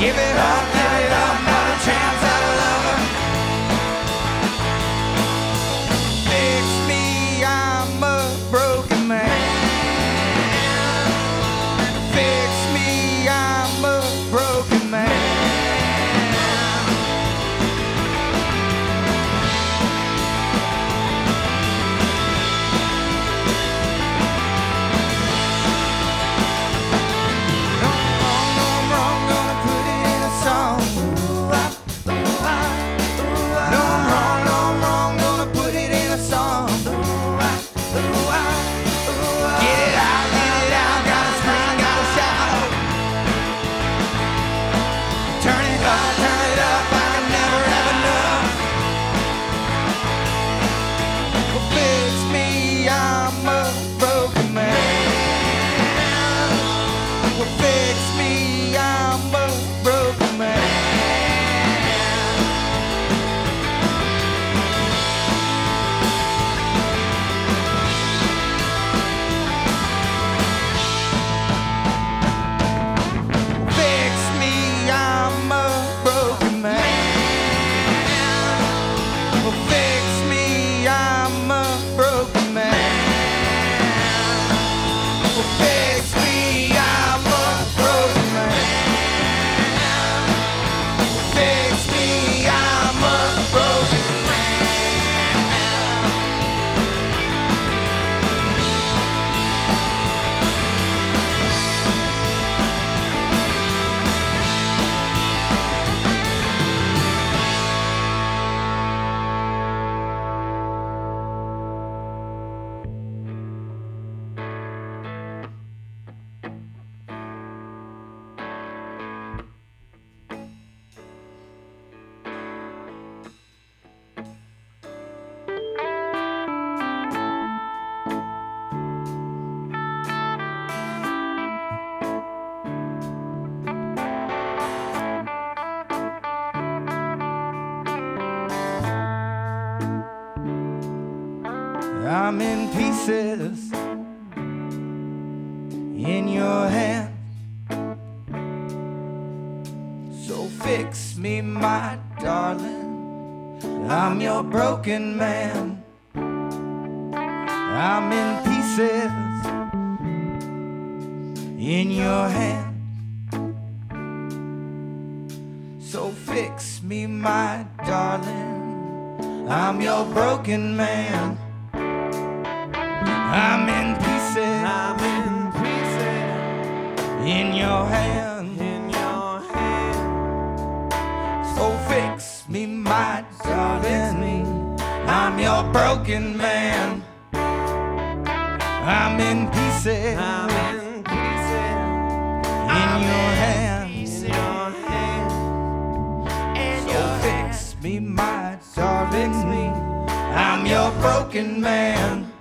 Give it up, I'm in pieces in your hand. So fix me, my darling. I'm your broken man. I'm in pieces in your hand. So fix me, my darling. I'm your broken man. I'm in pieces. I'm in pieces in your hand. in your hand. So fix me, my darling. I'm your broken man. I'm in pieces I'm in pieces in your hand. in your hand. So fix me, my darling. Me, I'm your broken man.